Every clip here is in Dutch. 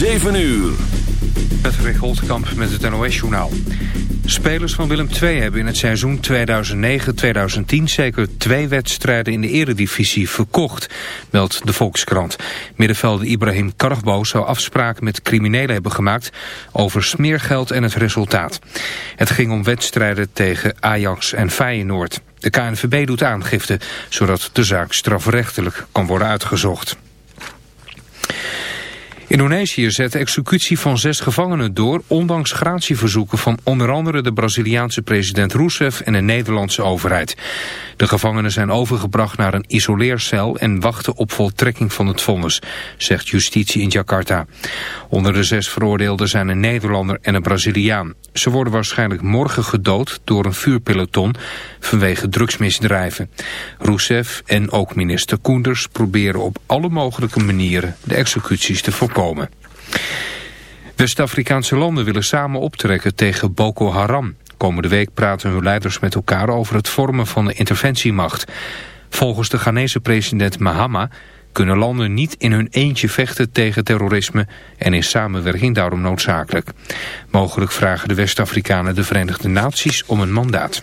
7 uur. Patrick Holtkamp met het NOS-journaal. Spelers van Willem II hebben in het seizoen 2009-2010 zeker twee wedstrijden in de eredivisie verkocht, meldt de Volkskrant. Middenvelder Ibrahim Kargbo zou afspraken met criminelen hebben gemaakt over smeergeld en het resultaat. Het ging om wedstrijden tegen Ajax en Feyenoord. De KNVB doet aangifte, zodat de zaak strafrechtelijk kan worden uitgezocht. Indonesië zet de executie van zes gevangenen door... ondanks gratieverzoeken van onder andere de Braziliaanse president Rousseff... en de Nederlandse overheid. De gevangenen zijn overgebracht naar een isoleercel... en wachten op voltrekking van het vonnis, zegt justitie in Jakarta. Onder de zes veroordeelden zijn een Nederlander en een Braziliaan. Ze worden waarschijnlijk morgen gedood door een vuurpeloton... vanwege drugsmisdrijven. Rousseff en ook minister Koenders proberen op alle mogelijke manieren... de executies te voorkomen West-Afrikaanse landen willen samen optrekken tegen Boko Haram. Komende week praten hun leiders met elkaar over het vormen van een interventiemacht. Volgens de Ghanese president Mahama kunnen landen niet in hun eentje vechten tegen terrorisme en is samenwerking daarom noodzakelijk. Mogelijk vragen de West-Afrikanen de Verenigde Naties om een mandaat.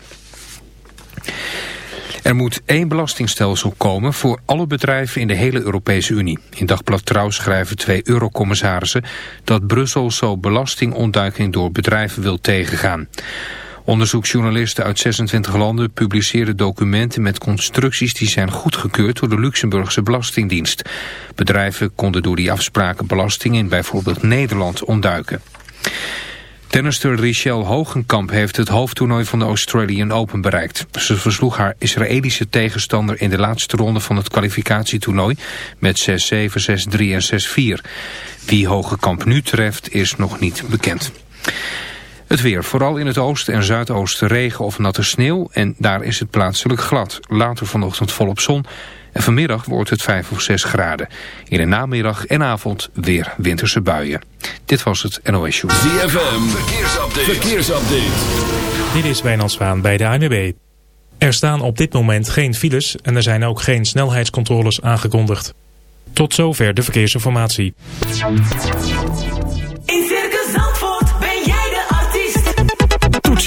Er moet één belastingstelsel komen voor alle bedrijven in de hele Europese Unie. In Dagblad Trouw schrijven twee eurocommissarissen dat Brussel zo belastingontduiking door bedrijven wil tegengaan. Onderzoeksjournalisten uit 26 landen publiceren documenten met constructies die zijn goedgekeurd door de Luxemburgse Belastingdienst. Bedrijven konden door die afspraken belasting in bijvoorbeeld Nederland ontduiken. Tennister Richelle Hogenkamp heeft het hoofdtoernooi van de Australian Open bereikt. Ze versloeg haar Israëlische tegenstander in de laatste ronde van het kwalificatietoernooi met 6-7, 6-3 en 6-4. Wie Hogenkamp nu treft is nog niet bekend. Het weer, vooral in het oosten en zuidoosten regen of natte sneeuw en daar is het plaatselijk glad. Later vanochtend volop zon en vanmiddag wordt het 5 of 6 graden. In de namiddag en avond weer winterse buien. Dit was het NOS Show. ZFM, verkeersupdate. verkeersupdate. Dit is Wijnand Zwaan bij de ANWB. Er staan op dit moment geen files en er zijn ook geen snelheidscontroles aangekondigd. Tot zover de verkeersinformatie.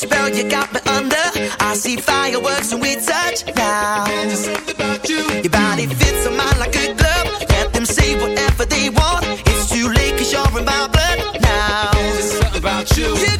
spell you got me under. I see fireworks and we touch now. Just about you. Your body fits on mine like a glove. Let them say whatever they want. It's too late cause you're in my blood now. Just something about you. you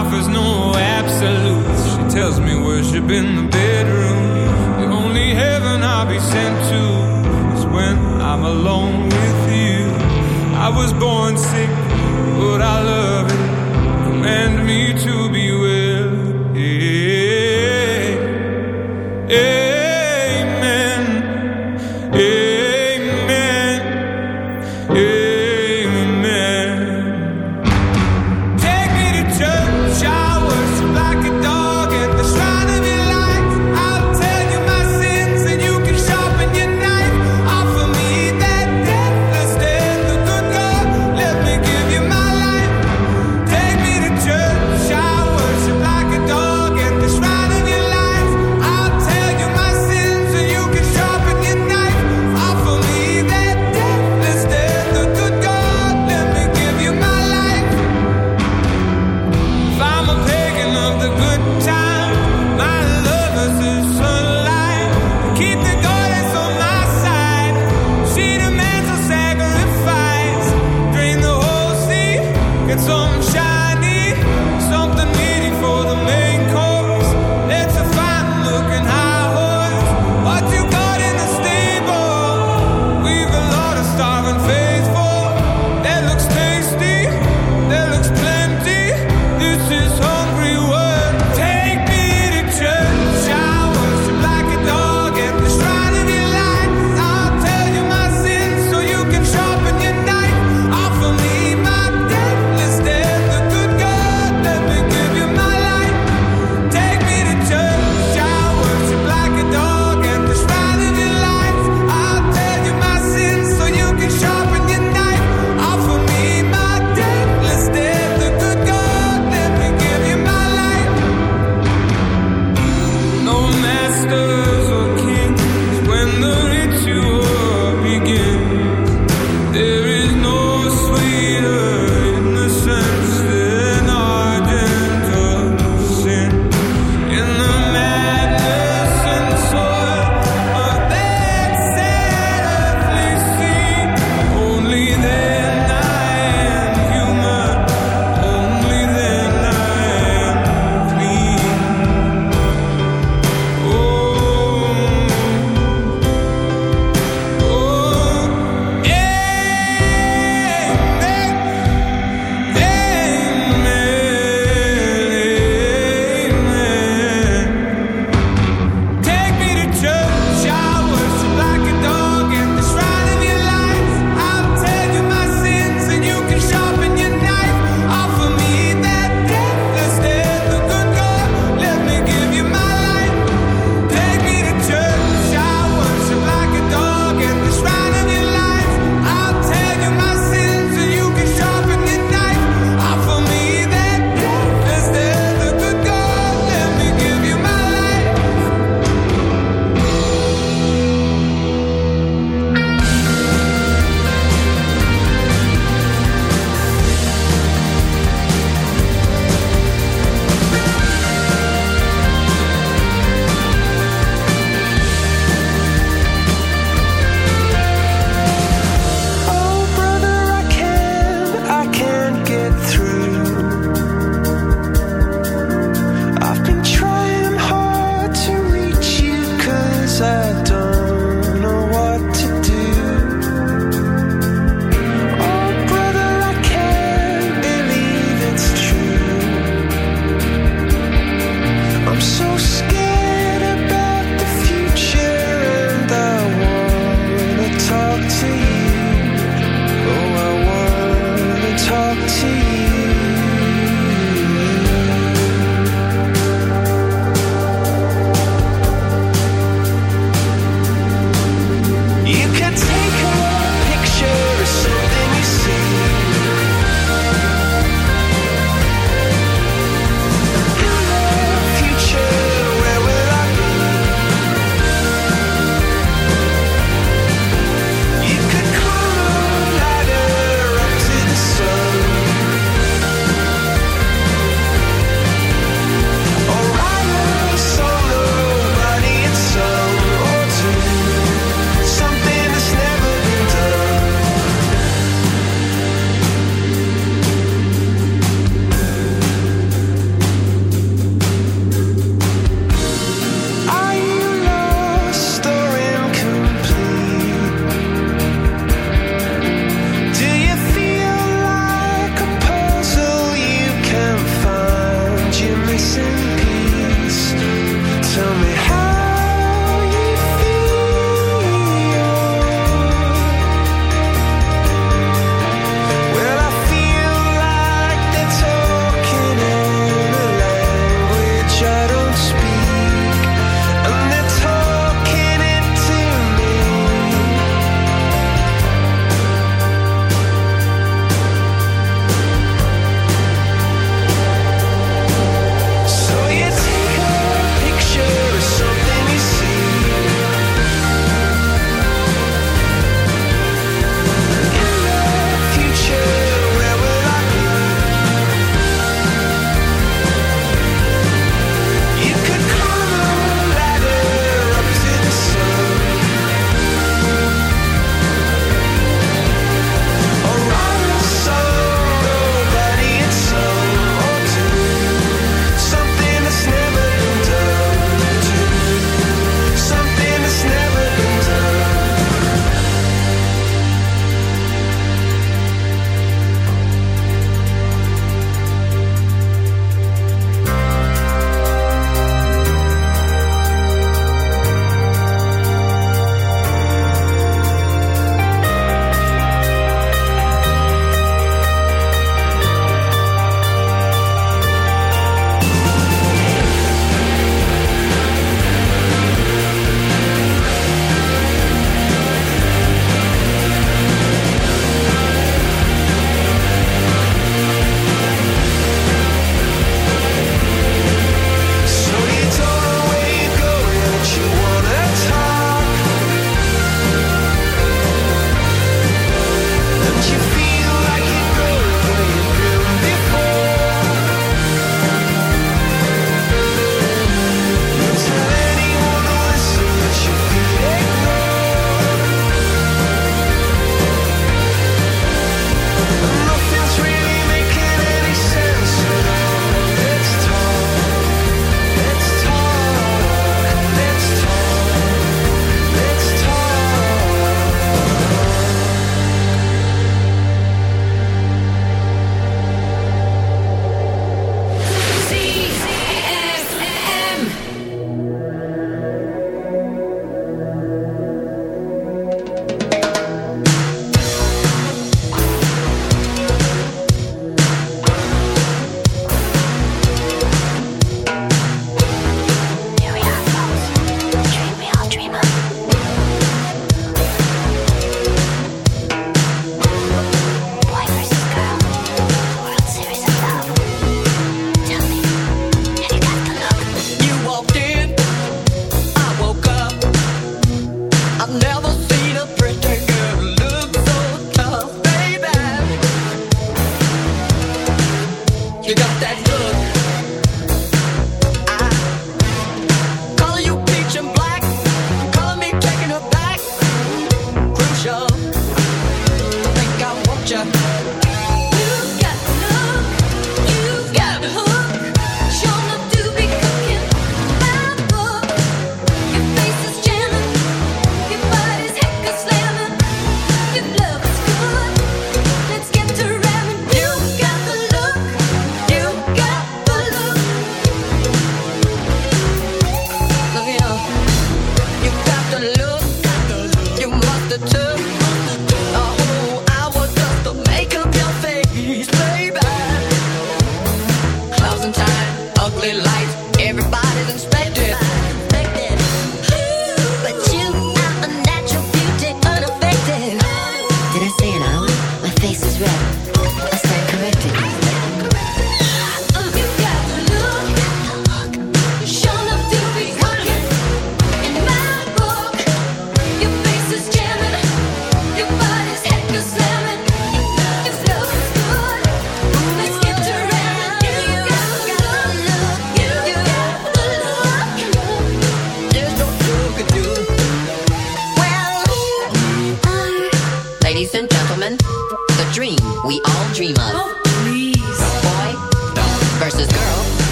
Offers no absolutes. She tells me worship in